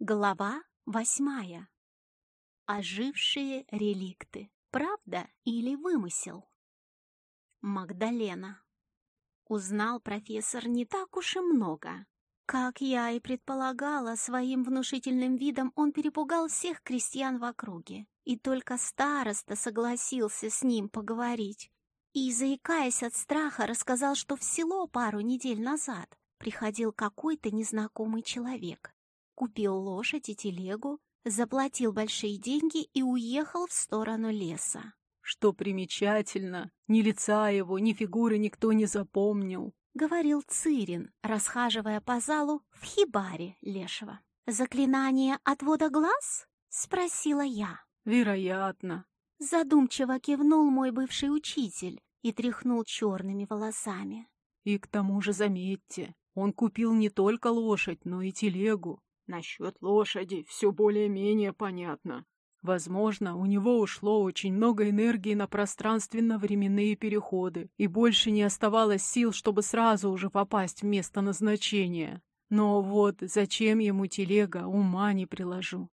Глава восьмая. Ожившие реликты. Правда или вымысел? Магдалена. Узнал профессор не так уж и много. Как я и предполагала, своим внушительным видом он перепугал всех крестьян в округе. И только староста согласился с ним поговорить. И, заикаясь от страха, рассказал, что в село пару недель назад приходил какой-то незнакомый человек купил лошадь и телегу, заплатил большие деньги и уехал в сторону леса. «Что примечательно, ни лица его, ни фигуры никто не запомнил», — говорил Цирин, расхаживая по залу в хибаре Лешего. «Заклинание отвода глаз?» — спросила я. «Вероятно». Задумчиво кивнул мой бывший учитель и тряхнул черными волосами. «И к тому же заметьте, он купил не только лошадь, но и телегу. Насчет лошади все более-менее понятно. Возможно, у него ушло очень много энергии на пространственно-временные переходы, и больше не оставалось сил, чтобы сразу уже попасть в место назначения. Но вот зачем ему телега, ума не приложу.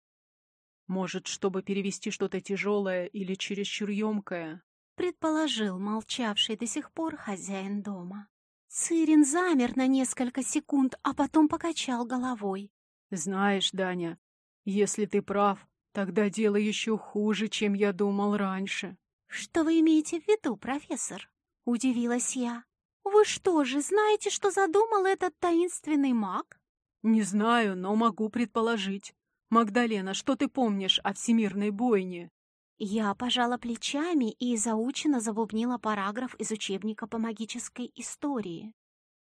Может, чтобы перевести что-то тяжелое или чересчур емкое? Предположил молчавший до сих пор хозяин дома. Цирин замер на несколько секунд, а потом покачал головой. Знаешь, Даня, если ты прав, тогда дело еще хуже, чем я думал раньше. Что вы имеете в виду, профессор? Удивилась я. Вы что же, знаете, что задумал этот таинственный маг? Не знаю, но могу предположить. Магдалена, что ты помнишь о всемирной бойне? Я пожала плечами и заученно забубнила параграф из учебника по магической истории.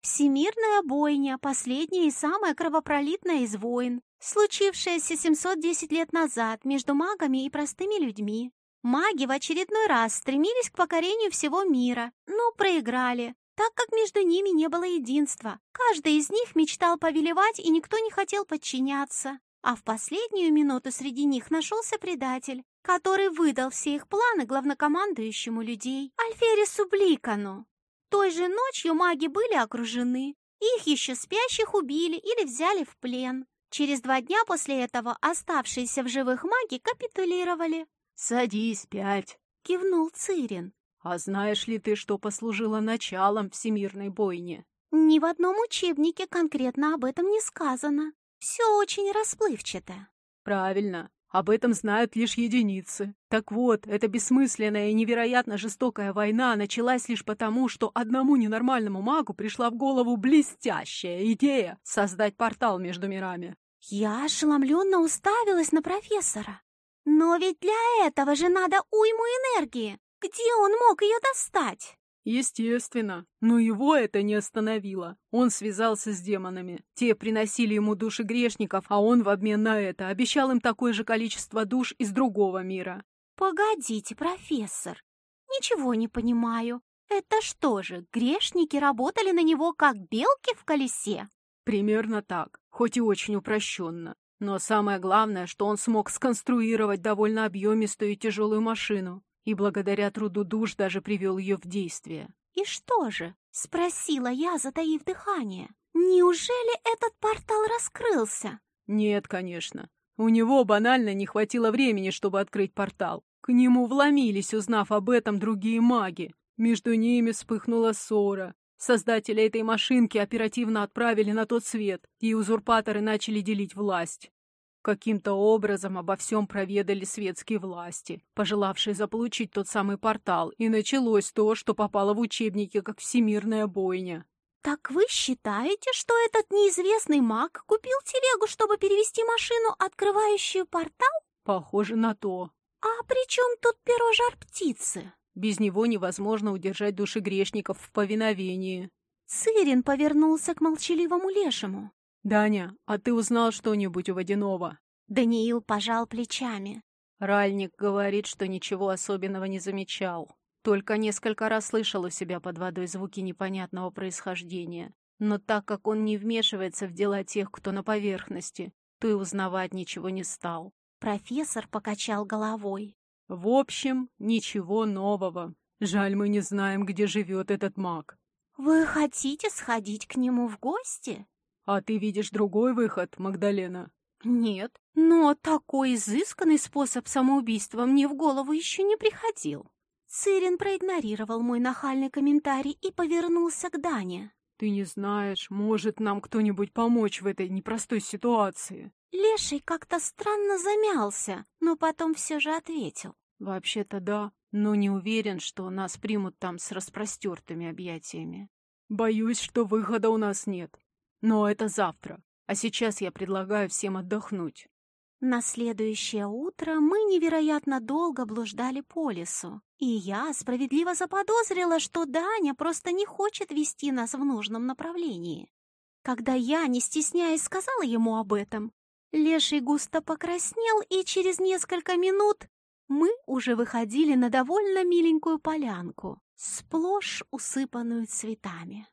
Всемирная бойня, последняя и самая кровопролитная из войн, случившаяся 710 лет назад между магами и простыми людьми. Маги в очередной раз стремились к покорению всего мира, но проиграли, так как между ними не было единства. Каждый из них мечтал повелевать, и никто не хотел подчиняться. А в последнюю минуту среди них нашелся предатель, который выдал все их планы главнокомандующему людей, Альферису Бликану. Той же ночью маги были окружены. Их еще спящих убили или взяли в плен. Через два дня после этого оставшиеся в живых маги капитулировали. «Садись, пять!» — кивнул Цирин. «А знаешь ли ты, что послужило началом всемирной бойни?» «Ни в одном учебнике конкретно об этом не сказано. Все очень расплывчато». «Правильно. Об этом знают лишь единицы. Так вот, эта бессмысленная и невероятно жестокая война началась лишь потому, что одному ненормальному магу пришла в голову блестящая идея создать портал между мирами. Я ошеломленно уставилась на профессора. Но ведь для этого же надо уйму энергии. Где он мог ее достать? Естественно, но его это не остановило. Он связался с демонами. Те приносили ему души грешников, а он в обмен на это обещал им такое же количество душ из другого мира. Погодите, профессор, ничего не понимаю. Это что же, грешники работали на него как белки в колесе? Примерно так, хоть и очень упрощенно. Но самое главное, что он смог сконструировать довольно объемистую и тяжелую машину, и благодаря труду душ даже привел ее в действие. «И что же?» — спросила я, затаив дыхание. «Неужели этот портал раскрылся?» «Нет, конечно. У него банально не хватило времени, чтобы открыть портал. К нему вломились, узнав об этом другие маги. Между ними вспыхнула ссора. Создатели этой машинки оперативно отправили на тот свет, и узурпаторы начали делить власть. Каким-то образом обо всем проведали светские власти, пожелавшие заполучить тот самый портал, и началось то, что попало в учебники как всемирная бойня. «Так вы считаете, что этот неизвестный маг купил телегу, чтобы перевести машину, открывающую портал?» «Похоже на то». «А при чем тут перо жар-птицы?» «Без него невозможно удержать души грешников в повиновении». Цирин повернулся к молчаливому лешему. «Даня, а ты узнал что-нибудь у Водянова?» Даниил пожал плечами. Ральник говорит, что ничего особенного не замечал. Только несколько раз слышал у себя под водой звуки непонятного происхождения. Но так как он не вмешивается в дела тех, кто на поверхности, то и узнавать ничего не стал. Профессор покачал головой. В общем, ничего нового. Жаль, мы не знаем, где живет этот маг. Вы хотите сходить к нему в гости? «А ты видишь другой выход, Магдалена?» Нет, но такой изысканный способ самоубийства мне в голову еще не приходил. Цирин проигнорировал мой нахальный комментарий и повернулся к Дане. «Ты не знаешь, может нам кто-нибудь помочь в этой непростой ситуации?» Леший как-то странно замялся, но потом все же ответил. «Вообще-то да, но не уверен, что нас примут там с распростертыми объятиями. Боюсь, что выхода у нас нет. Но это завтра, а сейчас я предлагаю всем отдохнуть». На следующее утро мы невероятно долго блуждали по лесу, и я справедливо заподозрила, что Даня просто не хочет вести нас в нужном направлении. Когда я, не стесняясь, сказала ему об этом, Леший густо покраснел, и через несколько минут мы уже выходили на довольно миленькую полянку, сплошь усыпанную цветами.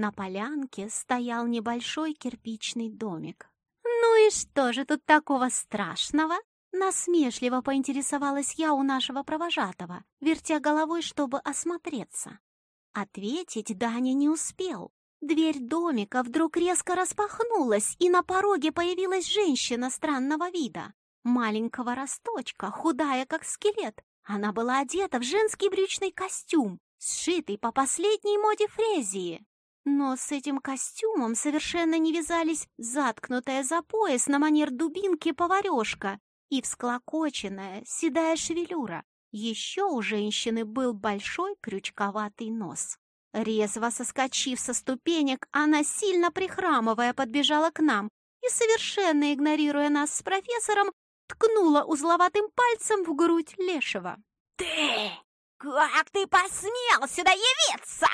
На полянке стоял небольшой кирпичный домик. «Ну и что же тут такого страшного?» Насмешливо поинтересовалась я у нашего провожатого, вертя головой, чтобы осмотреться. Ответить Даня не успел. Дверь домика вдруг резко распахнулась, и на пороге появилась женщина странного вида. Маленького росточка, худая как скелет. Она была одета в женский брючный костюм, сшитый по последней моде Фрезии. Но с этим костюмом совершенно не вязались заткнутая за пояс на манер дубинки поварешка и всклокоченная седая шевелюра. Еще у женщины был большой крючковатый нос. Резво соскочив со ступенек, она, сильно прихрамывая, подбежала к нам и, совершенно игнорируя нас с профессором, ткнула узловатым пальцем в грудь Лешего. «Ты! Как ты посмел сюда явиться?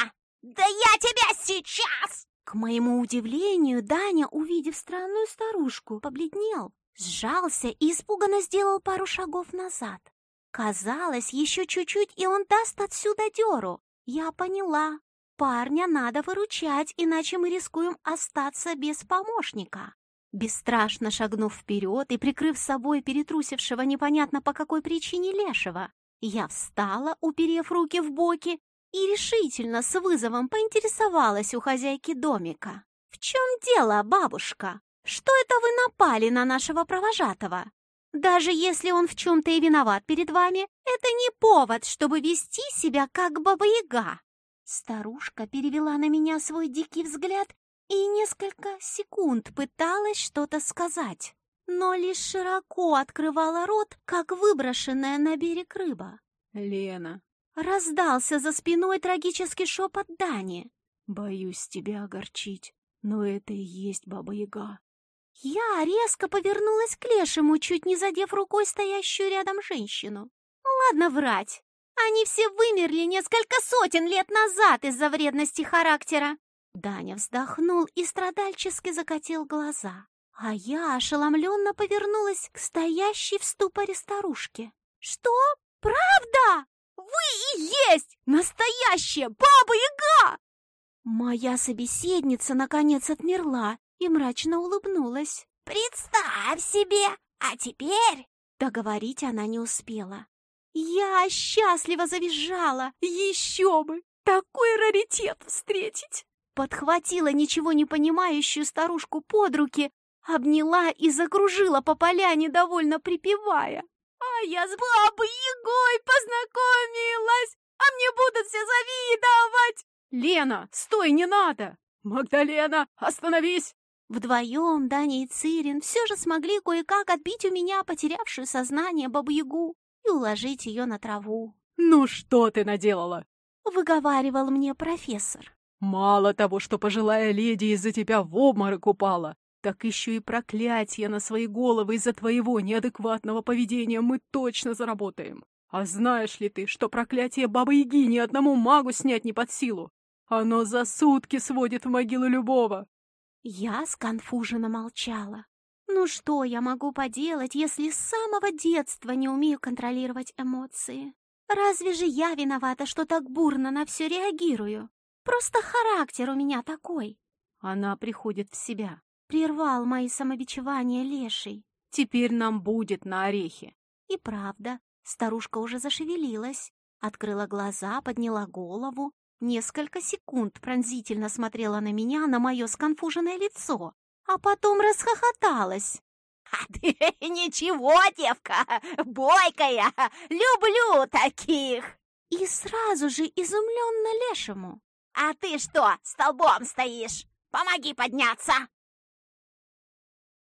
Да я тебя сейчас!» К моему удивлению, Даня, увидев странную старушку, побледнел, сжался и испуганно сделал пару шагов назад. Казалось, еще чуть-чуть, и он даст отсюда дёру. Я поняла. Парня надо выручать, иначе мы рискуем остаться без помощника. Бесстрашно шагнув вперед и прикрыв собой перетрусившего непонятно по какой причине лешего, я встала, уперев руки в боки, и решительно с вызовом поинтересовалась у хозяйки домика. «В чем дело, бабушка? Что это вы напали на нашего провожатого? Даже если он в чем-то и виноват перед вами, это не повод, чтобы вести себя как баба-яга». Старушка перевела на меня свой дикий взгляд и несколько секунд пыталась что-то сказать, но лишь широко открывала рот, как выброшенная на берег рыба. «Лена!» Раздался за спиной трагический шепот Дани. «Боюсь тебя огорчить, но это и есть Баба-Яга». Я резко повернулась к лешему, чуть не задев рукой стоящую рядом женщину. Ладно врать. Они все вымерли несколько сотен лет назад из-за вредности характера. Даня вздохнул и страдальчески закатил глаза, а я ошеломленно повернулась к стоящей в ступоре старушке. «Что? Правда? Вы и есть настоящая Баба-Яга!» Моя собеседница наконец отмерла и мрачно улыбнулась. «Представь себе! А теперь...» Договорить она не успела. Я счастливо завизжала. Еще бы! Такой раритет встретить! подхватила ничего не понимающую старушку под руки, обняла и закружила по поляне, довольно припевая. «А я с бабой Егой познакомилась, а мне будут все завидовать!» «Лена, стой, не надо! Магдалена, остановись!» Вдвоем Даня и Цирин все же смогли кое-как отбить у меня потерявшую сознание бабу-ягу и уложить ее на траву. «Ну что ты наделала?» — выговаривал мне профессор. Мало того, что пожилая леди из-за тебя в обморок упала, так еще и проклятие на свои головы из-за твоего неадекватного поведения мы точно заработаем. А знаешь ли ты, что проклятие Бабы-Яги ни одному магу снять не под силу? Оно за сутки сводит в могилу любого. Я сконфуженно молчала. Ну что я могу поделать, если с самого детства не умею контролировать эмоции? Разве же я виновата, что так бурно на все реагирую? Просто характер у меня такой. Она приходит в себя. Прервал мои самобичевания леший. Теперь нам будет на орехи. И правда, старушка уже зашевелилась. Открыла глаза, подняла голову. Несколько секунд пронзительно смотрела на меня, на мое сконфуженное лицо. А потом расхохоталась. ты ничего, девка, бойкая, люблю таких. И сразу же изумленно лешему. А ты что, столбом стоишь? Помоги подняться.